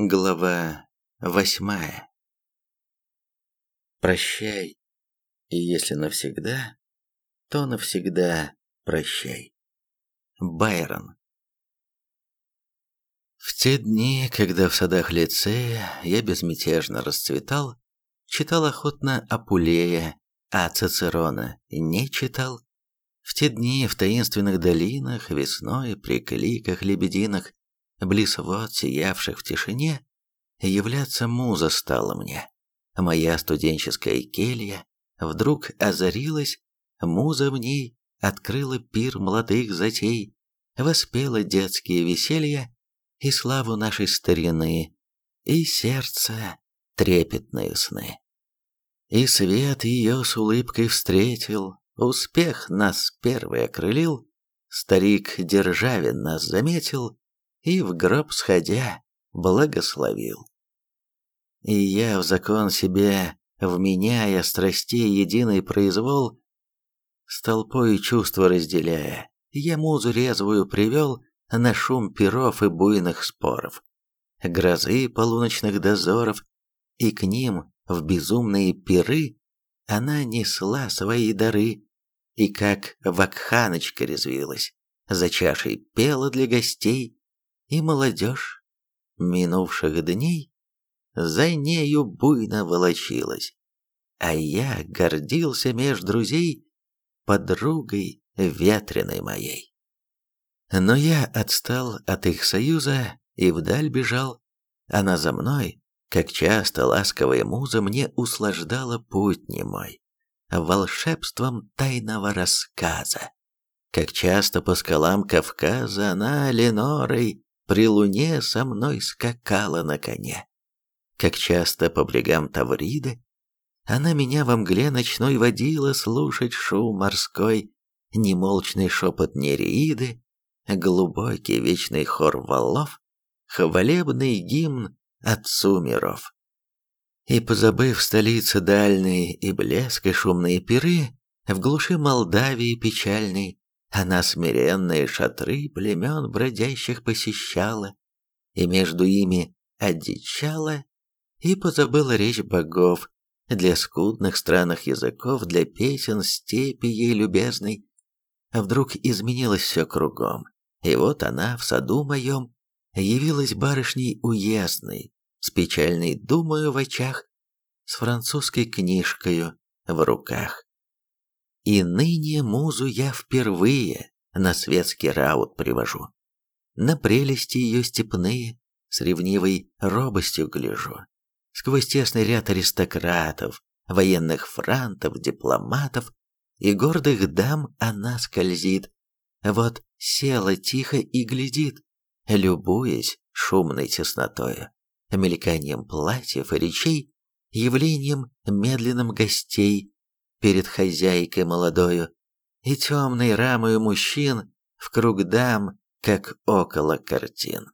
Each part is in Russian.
Глава восьмая Прощай, и если навсегда, то навсегда прощай. Байрон В те дни, когда в садах лицея я безмятежно расцветал, читал охотно Апулея, а Цицерона не читал. В те дни в таинственных долинах, весной, при кликах лебединах, близ вод, сиявших в тишине, являться муза стала мне. Моя студенческая келья вдруг озарилась, муза в ней открыла пир молодых затей, воспела детские веселья и славу нашей старины, и сердце трепетные сны. И свет ее с улыбкой встретил, успех нас первый окрылил, старик Державин нас заметил, и в гроб сходя благословил. И я в закон себе, вменяя страстей единый произвол, с толпой чувства разделяя, я музу резвую привел на шум перов и буйных споров, грозы полуночных дозоров, и к ним в безумные пиры она несла свои дары, и как вакханочка резвилась, за чашей пела для гостей, и молодежь минувших дней за нею буйно волочилась, а я гордился меж друзей подругой ветреной моей. Но я отстал от их союза и вдаль бежал, она за мной, как часто ласковая муза мне услаждала путь немой, волшебством тайного рассказа. Как часто по скалам Кавказа она Ленорой при луне со мной скакала на коне. Как часто по брегам Тавриды она меня во мгле ночной водила слушать шум морской, немолчный шепот нереиды, глубокий вечный хор валов, хвалебный гимн отцу миров. И позабыв столицы дальние и блеск и шумные пиры, в глуши Молдавии печальной, она смиренные шатры племен бродящих посещала, и между ими одичала и позабыла речь богов, для скудных странных языков, для песен степи ей любезной. Вдруг изменилось все кругом, и вот она в саду моем явилась барышней уездной, с печальной думаю в очах, с французской книжкою в руках. И ныне музу я впервые на светский раут привожу. На прелести ее степные с ревнивой робостью гляжу. Сквозь тесный ряд аристократов, военных франтов, дипломатов и гордых дам она скользит. Вот села тихо и глядит, любуясь шумной теснотою, мельканием платьев и речей, явлением медленным гостей, перед хозяйкой молодою, и темной рамою мужчин в круг дам, как около картин.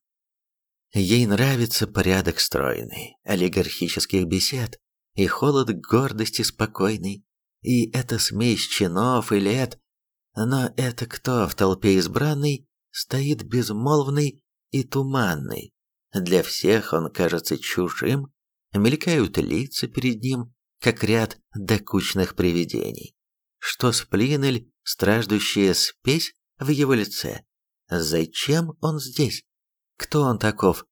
Ей нравится порядок стройный, олигархических бесед, и холод гордости спокойный, и эта смесь чинов и лет, но это кто в толпе избранный стоит безмолвный и туманный, для всех он кажется чужим, мелькают лица перед ним, как ряд докучных привидений. Что сплинель, страждущая спесь в его лице? Зачем он здесь? Кто он таков?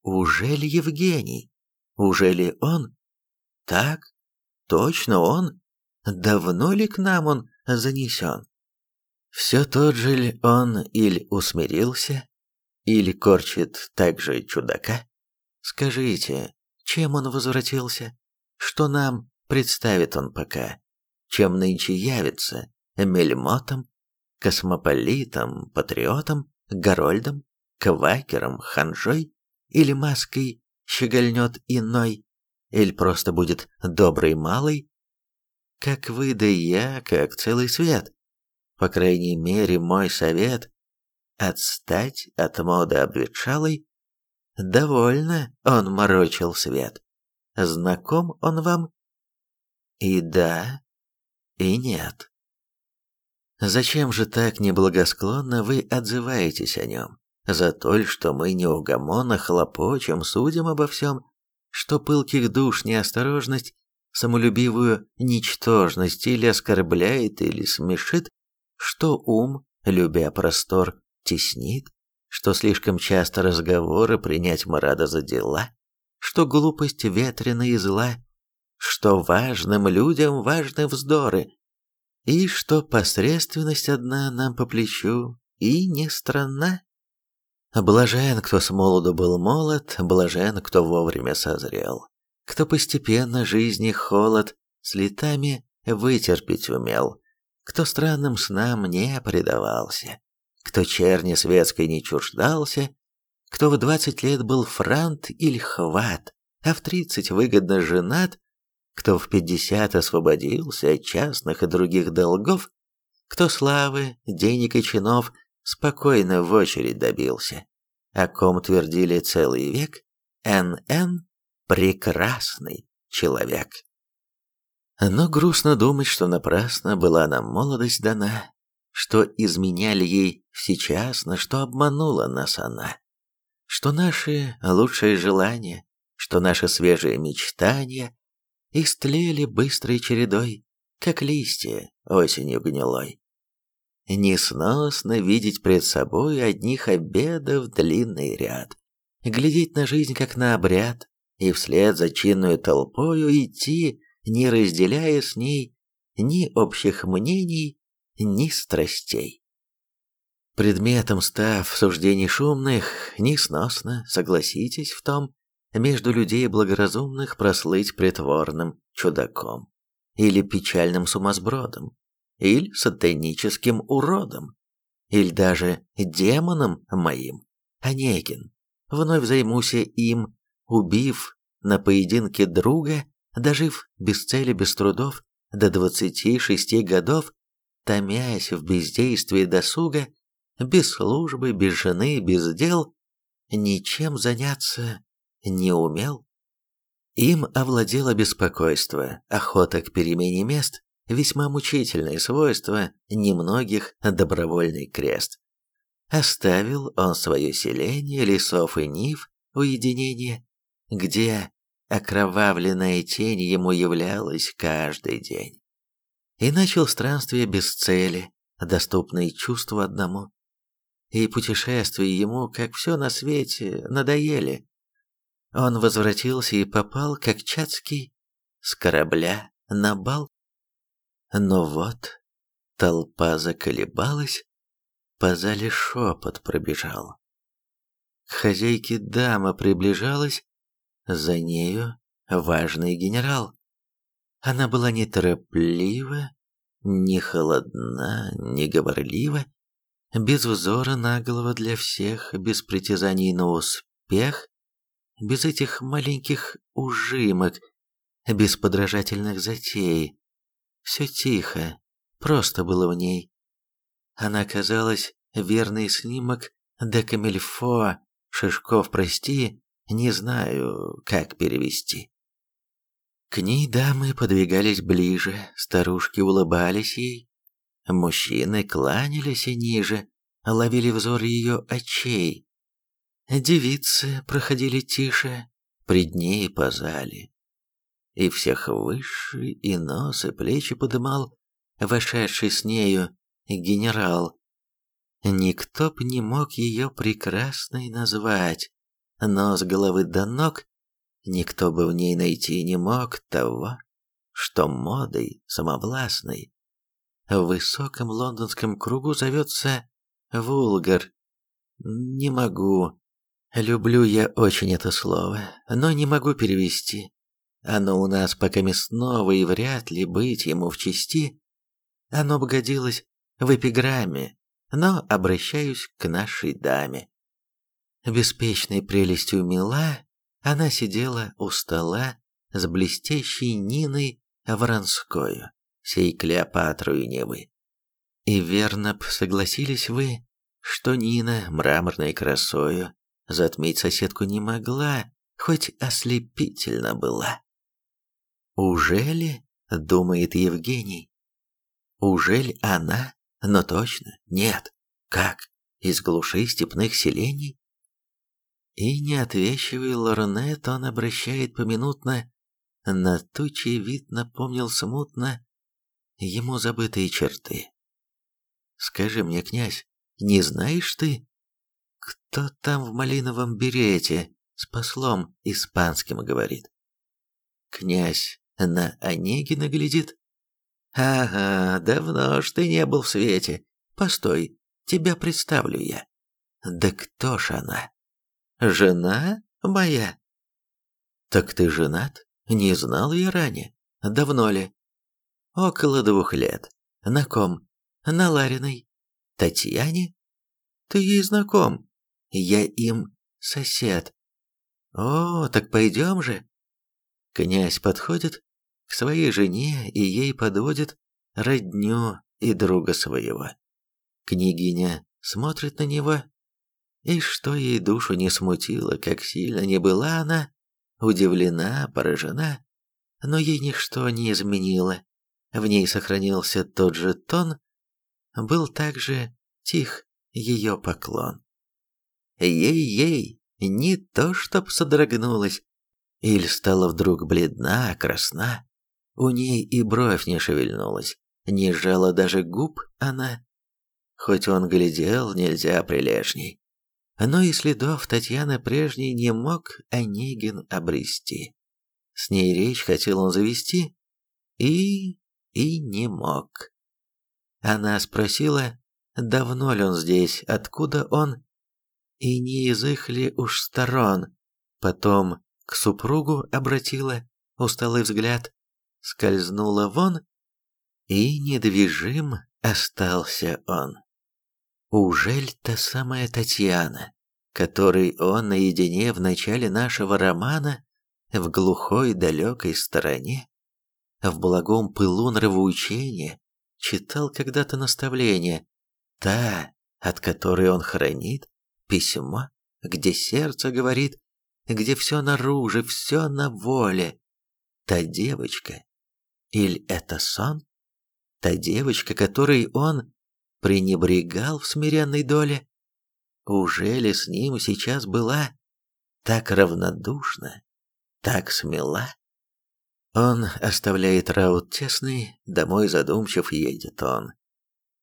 Ужели Евгений? Ужели он? Так, точно он? Давно ли к нам он занесен? Все тот же ли он или усмирился, или корчит так же чудака? Скажите, чем он возвратился? Что нам представит он пока, чем нынче явится, мельмотом, космополитом, патриотом, горольдом, квакером, ханжой или маской щегольнет иной, или просто будет добрый малый, как вы да я, как целый свет. По крайней мере, мой совет — отстать от моды обветшалой. Довольно он морочил свет. Знаком он вам? И да, и нет. Зачем же так неблагосклонно вы отзываетесь о нем? за то, что мы неугомонно хлопочем, судим обо всем, что пылких душ неосторожность, самолюбивую ничтожность или оскорбляет, или смешит, что ум, любя простор, теснит, что слишком часто разговоры принять мы рада за дела, что глупость ветрена и зла, что важным людям важны вздоры, и что посредственность одна нам по плечу, и не странна. Блажен, кто с молоду был молод, блажен, кто вовремя созрел, кто постепенно жизни холод с летами вытерпеть умел, кто странным снам не предавался, кто черни светской не чуждался, кто в двадцать лет был франт или хват, а в тридцать выгодно женат, кто в пятьдесят освободился от частных и других долгов, кто славы, денег и чинов спокойно в очередь добился, о ком твердили целый век, Н.Н. прекрасный человек. Но грустно думать, что напрасно была нам молодость дана, что изменяли ей всечасно, что обманула нас она, что наши лучшие желания, что наши свежие мечтания истлели быстрой чередой, как листья осенью гнилой. Несносно видеть пред собой одних обедов длинный ряд, глядеть на жизнь как на обряд, и вслед за чинную толпою идти, не разделяя с ней ни общих мнений, ни страстей. Предметом став суждений шумных, несносно, согласитесь в том, между людей благоразумных прослыть притворным чудаком, или печальным сумасбродом, или сатаническим уродом, или даже демоном моим, Онегин. Вновь займуся им, убив на поединке друга, дожив без цели, без трудов, до двадцати шести годов, томясь в бездействии досуга, без службы, без жены, без дел, ничем заняться не умел. Им овладело беспокойство, охота к перемене мест, весьма мучительное свойство немногих добровольный крест. Оставил он свое селение, лесов и нив, уединение, где окровавленная тень ему являлась каждый день. И начал странствие без цели, доступные чувству одному. И путешествия ему, как все на свете, надоели. Он возвратился и попал, как Чацкий, с корабля на бал. Но вот толпа заколебалась, по зале шепот пробежал. К хозяйке дама приближалась, за нею важный генерал. Она была нетороплива, не холодна, не говорлива, без взора наглого для всех, без притязаний на успех, без этих маленьких ужимок, без подражательных затей. Все тихо, просто было в ней. Она казалась верный снимок де Камильфо, Шишков, прости, не знаю, как перевести. К ней дамы подвигались ближе, старушки улыбались ей, мужчины кланялись и ниже, ловили взор ее очей. Девицы проходили тише, пред ней по зале. И всех выше, и нос, и плечи подымал, вошедший с нею генерал. Никто б не мог ее прекрасной назвать, но с головы до ног никто бы в ней найти не мог того, что модой самовластной в высоком лондонском кругу зовется вулгар. Не могу. Люблю я очень это слово, но не могу перевести. Оно у нас пока мясного и вряд ли быть ему в чести. Оно бы годилось в эпиграмме, но обращаюсь к нашей даме. Беспечной прелестью мила, она сидела у стола с блестящей Ниной Воронскою, сей Клеопатрою Невы. И верно б согласились вы, что Нина мраморной красою затмить соседку не могла, хоть ослепительно была. «Ужели?» — думает Евгений. «Ужель она? Но точно, нет. Как? из глуши степных селений? И не отвечивая Лорнет, он обращает поминутно на тучи вид напомнил смутно ему забытые черты. «Скажи мне, князь, не знаешь ты, кто там в малиновом берете с послом испанским говорит?» Князь на Онегина глядит. «Ага, давно ж ты не был в свете. Постой, тебя представлю я. Да кто ж она? Жена моя?» «Так ты женат?» Не знал я ранее. Давно ли? Около двух лет. На ком? На Лариной. Татьяне? Ты ей знаком. Я им сосед. О, так пойдем же. Князь подходит к своей жене и ей подводит родню и друга своего. Княгиня смотрит на него, и что ей душу не смутило, как сильно не была она, удивлена, поражена, но ей ничто не изменило. В ней сохранился тот же тон, был также тих ее поклон. Ей-ей, не то чтоб содрогнулась, Иль стала вдруг бледна, красна, у ней и бровь не шевельнулась, не жала даже губ она. Хоть он глядел, нельзя прилежней но и следов Татьяны прежней не мог Онегин обрести. С ней речь хотел он завести, и... и не мог. Она спросила, давно ли он здесь, откуда он, и не из их ли уж сторон. Потом к супругу обратила усталый взгляд, скользнула вон, и недвижим остался он. Ужель та самая Татьяна, которой он наедине в начале нашего романа в глухой далекой стороне, в благом пылу нравоучения, читал когда-то наставление, та, от которой он хранит, письмо, где сердце говорит, где все наружу, все на воле. Та девочка, или это сон? Та девочка, которой он пренебрегал в смиренной доле? Уже ли с ним сейчас была так равнодушна, так смела? Он оставляет раут тесный, домой задумчив едет он.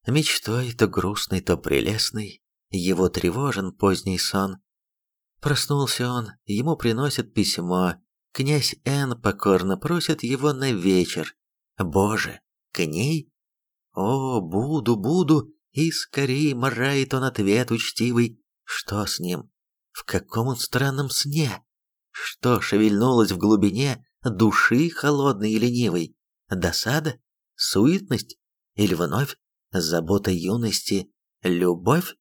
Мечтой то грустный, то прелестный, его тревожен поздний сон. Проснулся он, ему приносят письмо, князь Н покорно просит его на вечер. Боже, к ней «О, буду, буду!» И скорее морает он ответ учтивый. Что с ним? В каком он странном сне? Что шевельнулось в глубине души холодной и ленивой? Досада? Суетность? Или вновь забота юности? Любовь?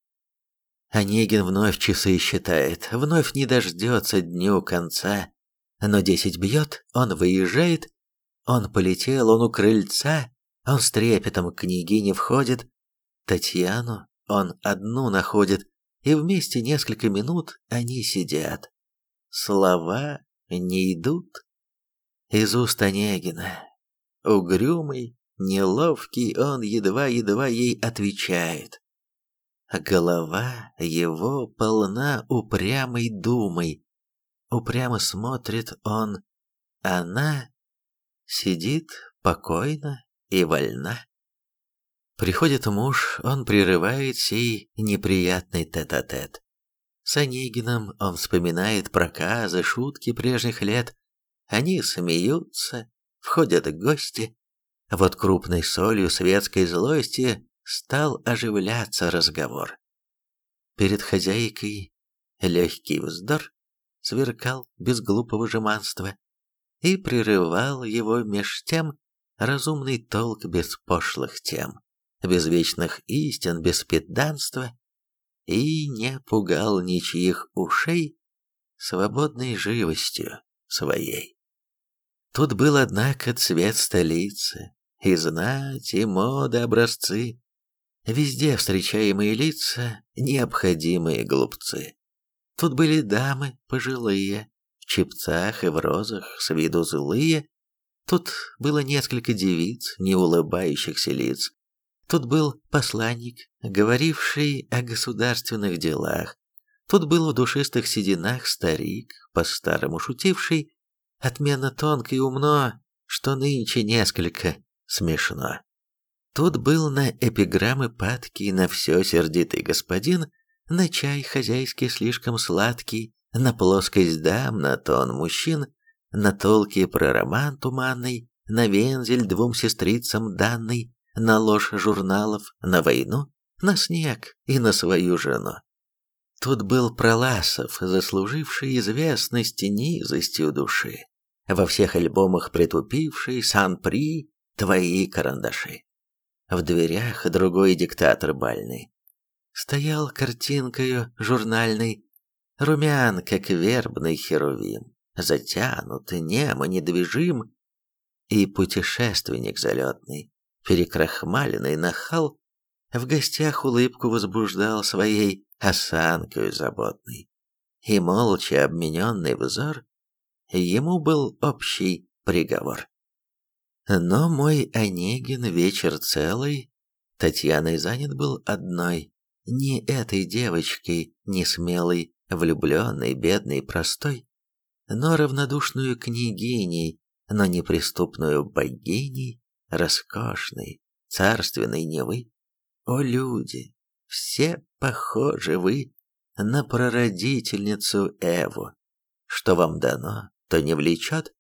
Онегин вновь часы считает, вновь не дождется дню конца. Но десять бьет, он выезжает, он полетел, он у крыльца, он с трепетом к княгине входит, Татьяну он одну находит, и вместе несколько минут они сидят. Слова не идут. Из уст Онегина. Угрюмый, неловкий, он едва-едва ей отвечает. Голова его полна упрямой думой. Упрямо смотрит он, она сидит покойно и вольна. Приходит муж, он прерывает сей неприятный тет-а-тет. -тет. С Онегином он вспоминает проказы, шутки прежних лет. Они смеются, входят гости. Вот крупной солью светской злости стал оживляться разговор. Перед хозяйкой легкий вздор сверкал без глупого жеманства и прерывал его меж тем разумный толк без пошлых тем, без вечных истин, без педанства, и не пугал ничьих ушей свободной живостью своей. Тут был, однако, цвет столицы, и знать, и моды, образцы, везде встречаемые лица, необходимые глупцы. Тут были дамы пожилые, в чепцах и в розах, с виду злые, Тут было несколько девиц, не улыбающихся лиц. Тут был посланник, говоривший о государственных делах. Тут был в душистых сединах старик, по-старому шутивший, отменно тонко и умно, что нынче несколько смешно. Тут был на эпиграммы падкий, на все сердитый господин, на чай хозяйский слишком сладкий, на плоскость дам, на тон мужчин, на толки про роман туманный, на вензель двум сестрицам данный, на ложь журналов, на войну, на снег и на свою жену. Тут был Проласов, заслуживший известность низостью души, во всех альбомах притупивший сан-при твои карандаши. В дверях другой диктатор бальный. Стоял картинкою журнальной, румян, как вербный херувим, затянут, немо недвижим, и путешественник залетный, перекрахмаленный нахал, в гостях улыбку возбуждал своей осанкой заботной. И молча обмененный взор, ему был общий приговор. Но мой Онегин вечер целый Татьяной занят был одной, не этой девочкой, не смелой, влюбленной, бедной, простой, но равнодушную княгиней, но неприступную богиней, роскошной, царственной Невы. О, люди, все похожи вы на прародительницу Эву. Что вам дано, то не влечет,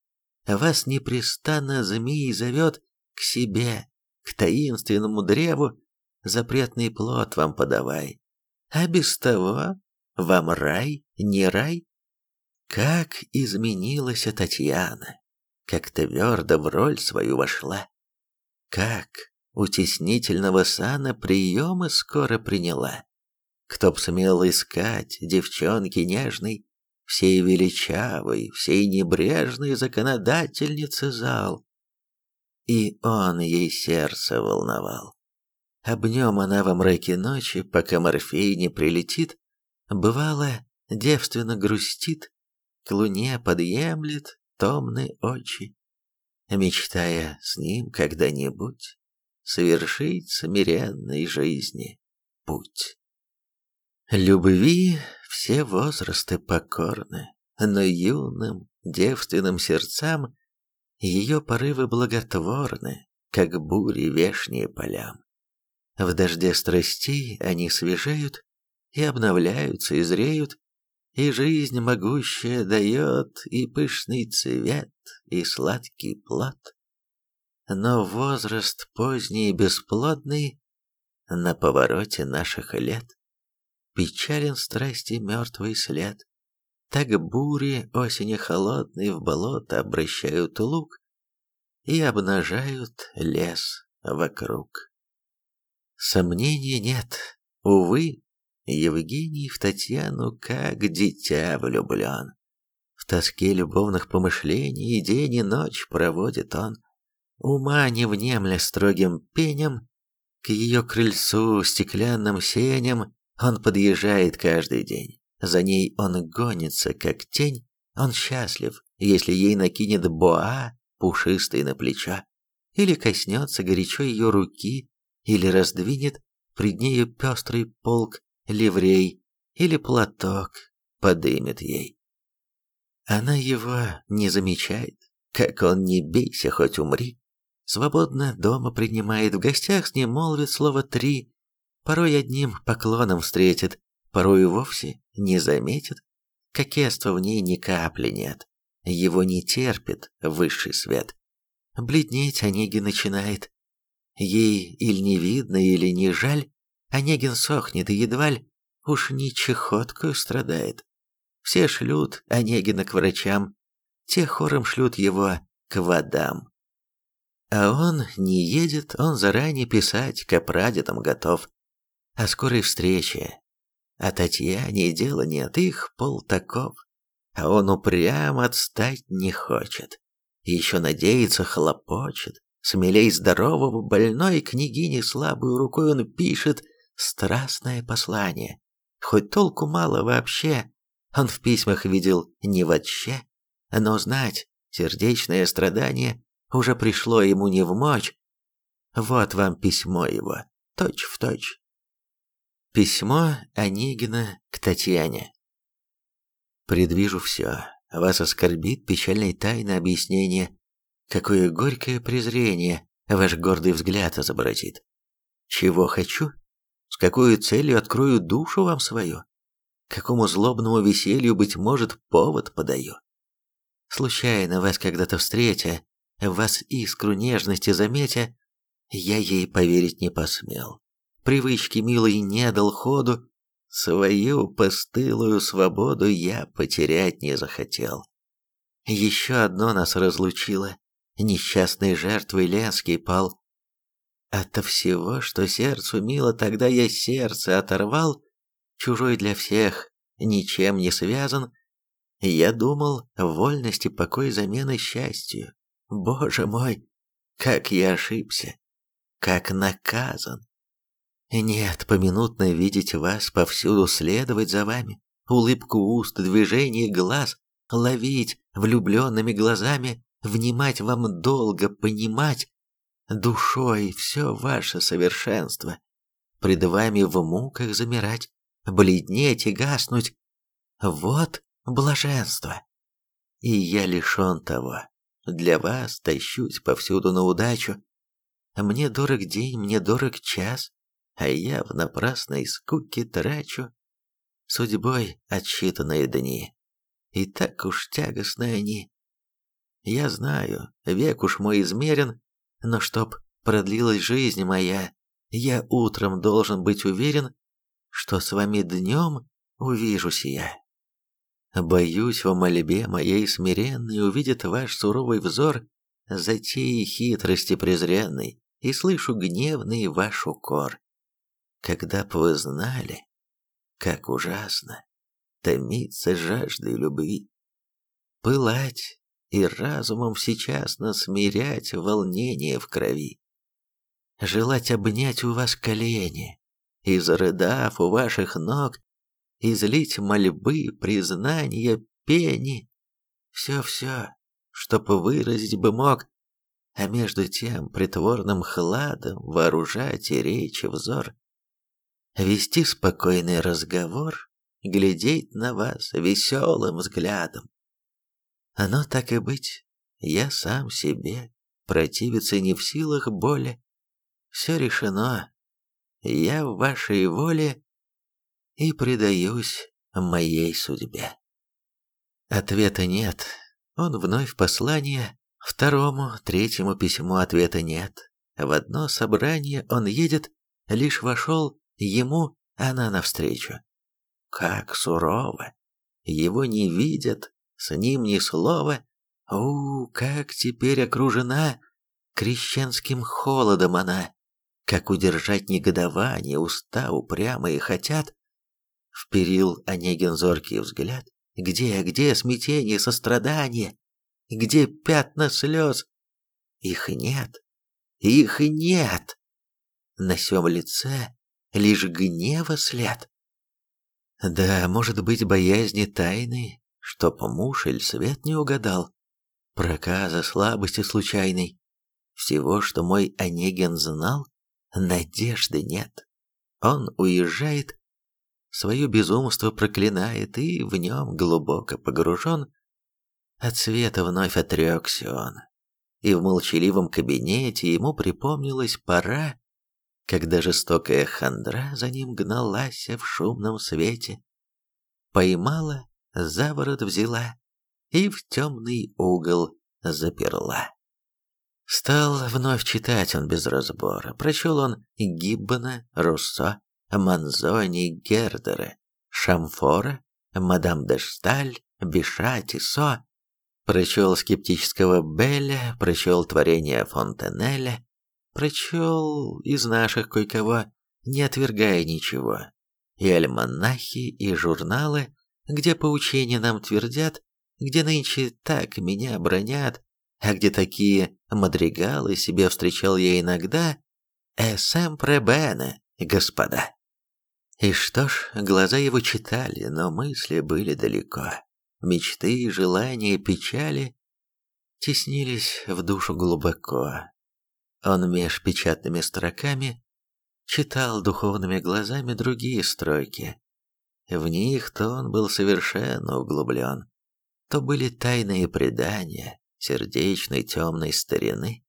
вас непрестанно змей зовет к себе, к таинственному древу, запретный плод вам подавай. А без того вам рай, не рай? Как изменилась Татьяна, как твердо в роль свою вошла. Как утеснительного сана приемы скоро приняла. Кто б смел искать девчонки нежной, всей величавой, всей небрежной законодательницы зал. И он ей сердце волновал. Об нем она во мраке ночи, пока Морфей не прилетит, бывало, девственно грустит, к луне подъемлет томные очи, мечтая с ним когда-нибудь совершить смиренной жизни путь. Любви все возрасты покорны, но юным, девственным сердцам ее порывы благотворны, как бури вешние полям. В дожде страстей они свежеют и обновляются, и зреют, и жизнь могущая дает и пышный цвет, и сладкий плод. Но возраст поздний и бесплодный на повороте наших лет печален страсти мертвый след. Так бури осени холодной в болото обращают лук и обнажают лес вокруг. Сомнений нет, увы, Евгений в Татьяну как дитя влюблен. В тоске любовных помышлений день и ночь проводит он, ума не внемля строгим пенем, к ее крыльцу стеклянным сеням он подъезжает каждый день. За ней он гонится, как тень. Он счастлив, если ей накинет боа, пушистый на плечо, или коснется горячо ее руки, или раздвинет пред нею пестрый полк ливрей, или платок подымет ей. Она его не замечает, как он не бейся, хоть умри. Свободно дома принимает, в гостях с ним молвит слово три, порой одним поклоном встретит, порой и вовсе не заметит. Кокетства в ней ни капли нет, его не терпит высший свет. Бледнеть Онегин начинает. Ей или не видно, или не жаль, Онегин сохнет и едва ли уж не чехоткою страдает. Все шлют Онегина к врачам, те хором шлют его к водам. А он не едет, он заранее писать к прадедам готов о скорой встрече. А Татьяне дела нет, их пол таков. А он упрямо отстать не хочет. Еще надеется, хлопочет. Смелей здорового больной княгине слабую рукой он пишет страстное послание. Хоть толку мало вообще, он в письмах видел не вообще, но знать, сердечное страдание уже пришло ему не в мочь. Вот вам письмо его. точь в точь. Письмо Онегина к Татьяне. Предвижу все. Вас оскорбит печальной тайны объяснения. Какое горькое презрение ваш гордый взгляд изобразит. Чего хочу? С какой целью открою душу вам свою? Какому злобному веселью, быть может, повод подаю? Случайно вас когда-то встретя, вас искру нежности заметя, я ей поверить не посмел. Привычки милой не дал ходу, Свою постылую свободу я потерять не захотел. Еще одно нас разлучило. Несчастной жертвой Ленский пал. Ото всего, что сердцу мило, тогда я сердце оторвал, чужой для всех, ничем не связан. Я думал, вольности покой замены счастью. Боже мой, как я ошибся, как наказан. Нет, поминутно видеть вас, повсюду следовать за вами, улыбку уст, движение глаз, ловить влюбленными глазами, внимать вам долго, понимать душой все ваше совершенство, пред вами в муках замирать, бледнеть и гаснуть. Вот блаженство. И я лишен того. Для вас тащусь повсюду на удачу. Мне дорог день, мне дорог час, а я в напрасной скуке трачу судьбой отсчитанные дни. И так уж тягостны они. Я знаю, век уж мой измерен, но чтоб продлилась жизнь моя, я утром должен быть уверен, что с вами днем увижусь я. Боюсь, в мольбе моей смиренной увидит ваш суровый взор затеи хитрости презренной, и слышу гневный ваш укор. Когда б вы знали, как ужасно томиться жаждой любви, пылать и разумом сейчас насмирять волнение в крови, желать обнять у вас колени и, зарыдав у ваших ног, излить мольбы, признания, пени, все-все, чтоб выразить бы мог, а между тем притворным хладом вооружать и речи взор, вести спокойный разговор, глядеть на вас веселым взглядом. Но так и быть, я сам себе противиться не в силах боли. Все решено, я в вашей воле и предаюсь моей судьбе. Ответа нет. Он вновь послание, второму, третьему письму ответа нет. В одно собрание он едет, лишь вошел Ему она навстречу. Как сурово! Его не видят, с ним ни слова. У, как теперь окружена крещенским холодом она! Как удержать негодование, уста упрямые хотят? Вперил Онегин зоркий взгляд. Где, где смятение, сострадание? Где пятна слез? Их нет, их нет. На сём лице лишь гнева след. Да, может быть, боязни тайны, чтоб муж или свет не угадал, проказа, слабости случайной. Всего, что мой Онегин знал, надежды нет. Он уезжает, свое безумство проклинает и в нем глубоко погружен. От света вновь отрекся он, и в молчаливом кабинете ему припомнилась пора, когда жестокая хандра за ним гналась в шумном свете, поймала, за ворот взяла и в темный угол заперла. Стал вновь читать он без разбора. Прочел он Гиббона, Руссо, Манзони, Гердера, Шамфора, Мадам де Шталь, Биша, Тисо. Прочел скептического Белля, прочел творение Фонтенеля, Прочел из наших кое-кого, не отвергая ничего. И альманахи, и журналы, где поучения нам твердят, где нынче так меня бронят, а где такие мадригалы себе встречал я иногда, эсэм пребене, господа. И что ж, глаза его читали, но мысли были далеко. Мечты, желания, печали теснились в душу глубоко, он меж печатными строками читал духовными глазами другие строки. В них то он был совершенно углублен, то были тайные предания сердечной темной старины,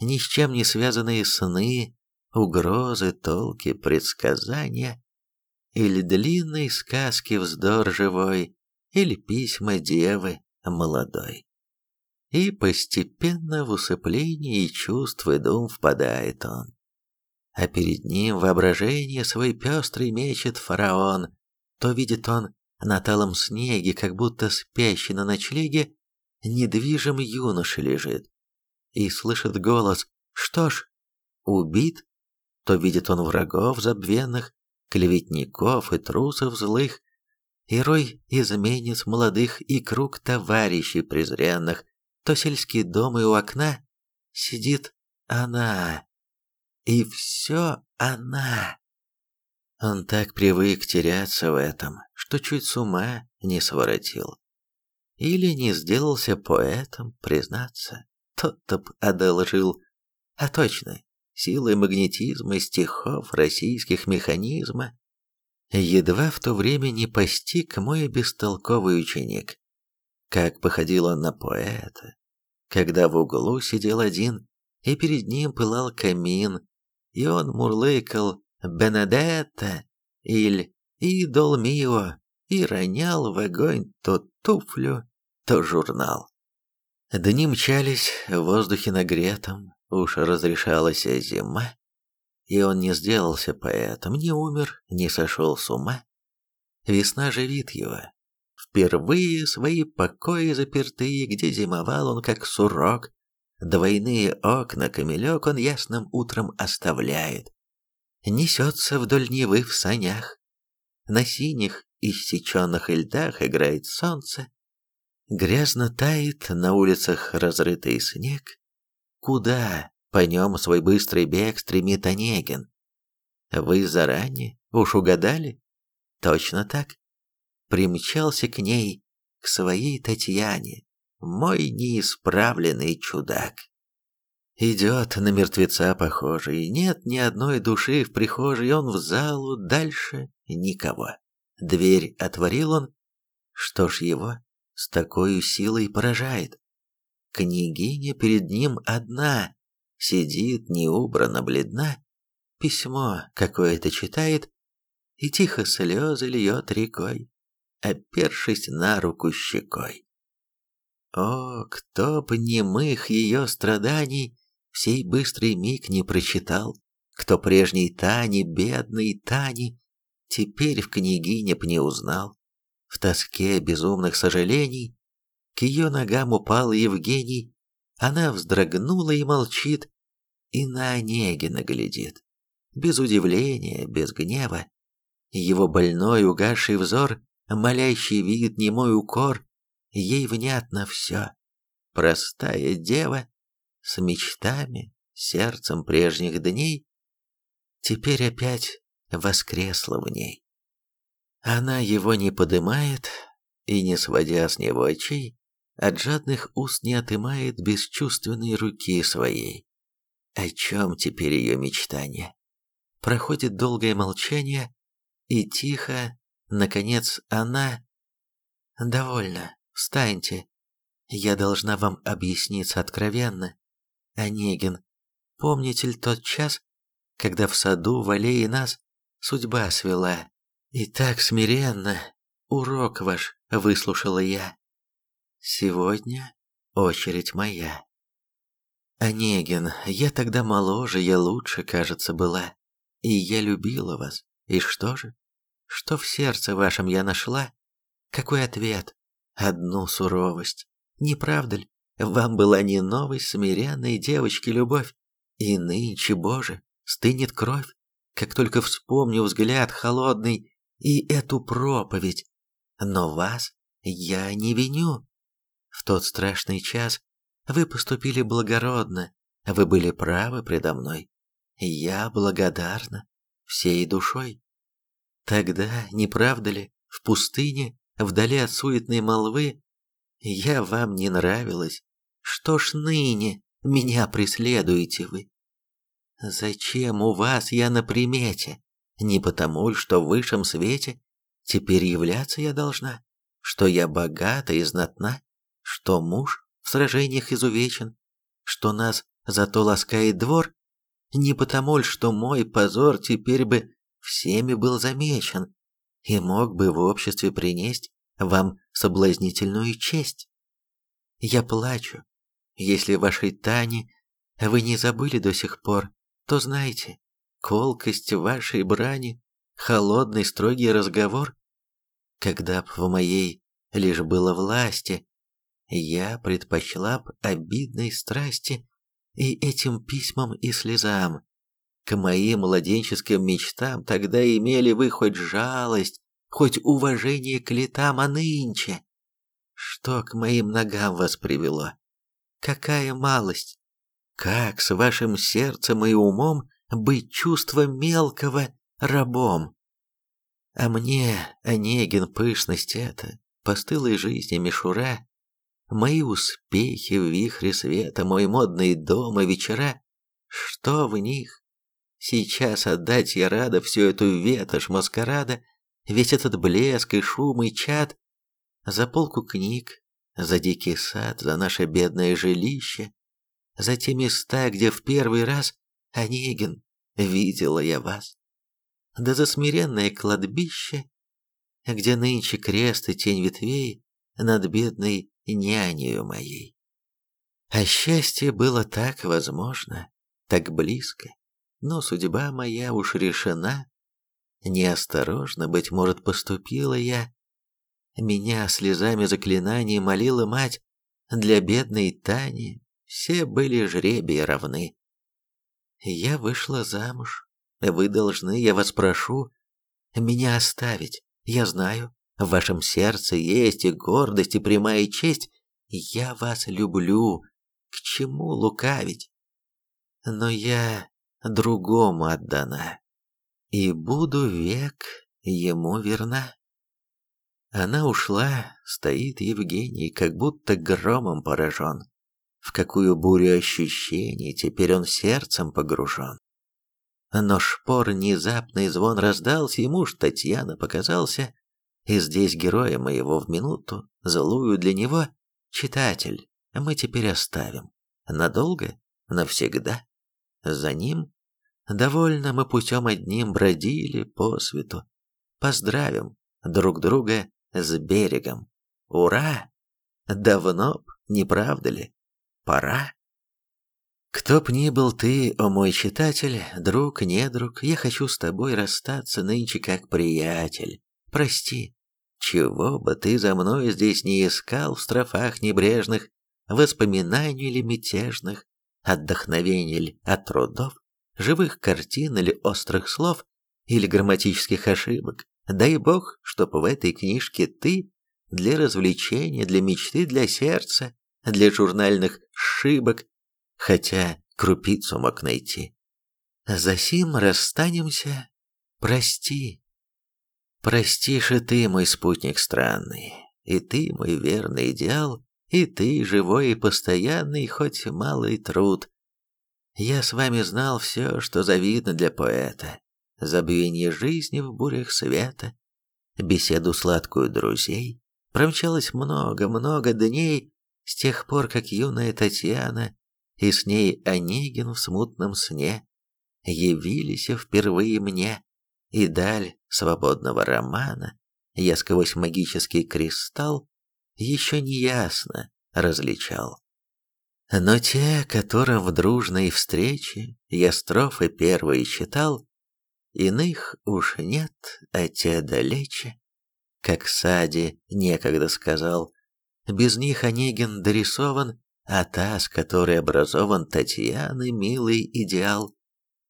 ни с чем не связанные сны, угрозы, толки, предсказания, или длинные сказки вздор живой, или письма девы молодой. И постепенно в усыплении чувств и дум впадает он. А перед ним воображение свой пестрый мечет фараон, то видит он на талом снеге, как будто спящий на ночлеге, недвижим юноша лежит. И слышит голос «Что ж, убит?» То видит он врагов забвенных, клеветников и трусов злых, и рой изменниц молодых и круг товарищей презренных, то сельский дом и у окна сидит она. И все она. Он так привык теряться в этом, что чуть с ума не своротил. Или не сделался поэтом, признаться, тот-то б одолжил. А точно, силой магнетизма стихов российских механизма едва в то время не постиг мой бестолковый ученик. Как походил он на поэта, когда в углу сидел один, и перед ним пылал камин, и он мурлыкал «Бенедетта» или «Идол мио» и ронял в огонь то туфлю, то журнал. Дни мчались в воздухе нагретом, уж разрешалась зима, и он не сделался поэтом, не умер, не сошел с ума. Весна живит его. Впервые свои покои запертые, где зимовал он как сурок, двойные окна камелек он ясным утром оставляет. Несется вдоль Невы в санях. На синих, иссеченных льдах играет солнце. Грязно тает на улицах разрытый снег. Куда по нем свой быстрый бег стремит Онегин. Вы заранее уж угадали? Точно так. Примчался к ней, к своей Татьяне, мой неисправленный чудак. Идет на мертвеца похожий, нет ни одной души в прихожей, он в залу, дальше никого. Дверь отворил он, что ж его с такой силой поражает. Княгиня перед ним одна, сидит неубрана, бледна, письмо какое-то читает и тихо слезы льет рекой, опершись на руку щекой. О, кто б немых ее страданий в сей быстрый миг не прочитал, кто прежней Тани, бедной Тани, теперь в княгине б не узнал. В тоске безумных сожалений к ее ногам упал Евгений, она вздрогнула и молчит, и на Онегина глядит. Без удивления, без гнева. Его больной угасший взор, молящий вид, немой укор, ей внятно все. Простая дева, с мечтами, сердцем прежних дней, теперь опять воскресла в ней. Она его не подымает и, не сводя с него очей, от жадных уст не отымает бесчувственной руки своей. О чем теперь ее мечтание? Проходит долгое молчание, и тихо, наконец, она... «Довольно, встаньте. Я должна вам объясниться откровенно. Онегин, помните ли тот час, когда в саду в аллее нас судьба свела? И так смиренно урок ваш выслушала я. Сегодня очередь моя. Онегин, я тогда моложе, я лучше, кажется, была. И я любила вас. И что же? Что в сердце вашем я нашла? Какой ответ? Одну суровость. Не правда ли? Вам была не новой смиренной девочки любовь. И нынче, Боже, стынет кровь, как только вспомню взгляд холодный и эту проповедь. Но вас я не виню. В тот страшный час вы поступили благородно, вы были правы предо мной. Я благодарна всей душой. Тогда, не правда ли, в пустыне, вдали от суетной молвы, я вам не нравилась. Что ж ныне меня преследуете вы? Зачем у вас я на примете? Не потому что в высшем свете теперь являться я должна, что я богата и знатна, что муж в сражениях изувечен, что нас зато ласкает двор, не потому ли, что мой позор теперь бы всеми был замечен и мог бы в обществе принести вам соблазнительную честь. Я плачу, если вашей Тане вы не забыли до сих пор, то знайте, колкость вашей брани, холодный строгий разговор, когда б в моей лишь было власти, я предпочла б обидной страсти и этим письмам и слезам. К моим младенческим мечтам тогда имели вы хоть жалость, хоть уважение к летам, а нынче... Что к моим ногам вас привело? Какая малость! Как с вашим сердцем и умом быть чувством мелкого рабом? А мне, Онегин, пышность эта, постылой жизни мишура, мои успехи в вихре света, мой модный дом и вечера, что в них? Сейчас отдать я рада всю эту ветошь маскарада, весь этот блеск и шум и чад, за полку книг, за дикий сад, за наше бедное жилище, за те места, где в первый раз, Онегин, видела я вас, да за смиренное кладбище, где нынче крест и тень ветвей над бедной нянею моей. А счастье было так возможно, так близко, но судьба моя уж решена. Неосторожно, быть может, поступила я. Меня слезами заклинаний молила мать, для бедной Тани все были жребии равны. Я вышла замуж. Вы должны, я вас прошу, меня оставить. Я знаю, в вашем сердце есть и гордость, и прямая честь. Я вас люблю. К чему лукавить? Но я другому отдана. И буду век ему верна. Она ушла, стоит Евгений, как будто громом поражен. В какую бурю ощущений теперь он сердцем погружен. Но шпор внезапный звон раздался, и муж Татьяна показался, и здесь героя моего в минуту, злую для него, читатель, мы теперь оставим. Надолго? Навсегда? За ним? Довольно мы путем одним бродили по свету. Поздравим друг друга с берегом. Ура! Давно б, не правда ли? Пора. Кто б ни был ты, о мой читатель, друг, не друг, я хочу с тобой расстаться нынче как приятель. Прости, чего бы ты за мной здесь не искал в строфах небрежных, воспоминаний ли мятежных, отдохновений ли от трудов, живых картин или острых слов, или грамматических ошибок. Дай бог, чтоб в этой книжке ты для развлечения, для мечты, для сердца, для журнальных шибок, хотя крупицу мог найти. Засим расстанемся, прости. Простишь и ты, мой спутник странный, и ты, мой верный идеал, и ты, живой и постоянный, хоть малый труд. Я с вами знал все, что завидно для поэта. Забвение жизни в бурях света, беседу сладкую друзей. Промчалось много-много дней с тех пор, как юная Татьяна и с ней Онегин в смутном сне явились впервые мне и даль свободного романа я сквозь магический кристалл еще не ясно различал. Но те, которым в дружной встрече я строфы первые читал, иных уж нет, а те далече, как Сади некогда сказал, без них Онегин дорисован, а та, с которой образован Татьяны, милый идеал.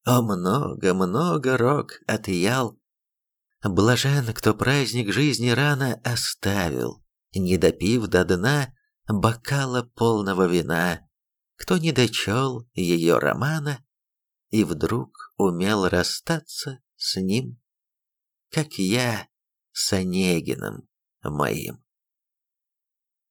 О, много-много рок отъял. Блажен, кто праздник жизни рано оставил, не допив до дна бокала полного вина, кто не дочел ее романа и вдруг умел расстаться с ним, как я с Онегиным моим.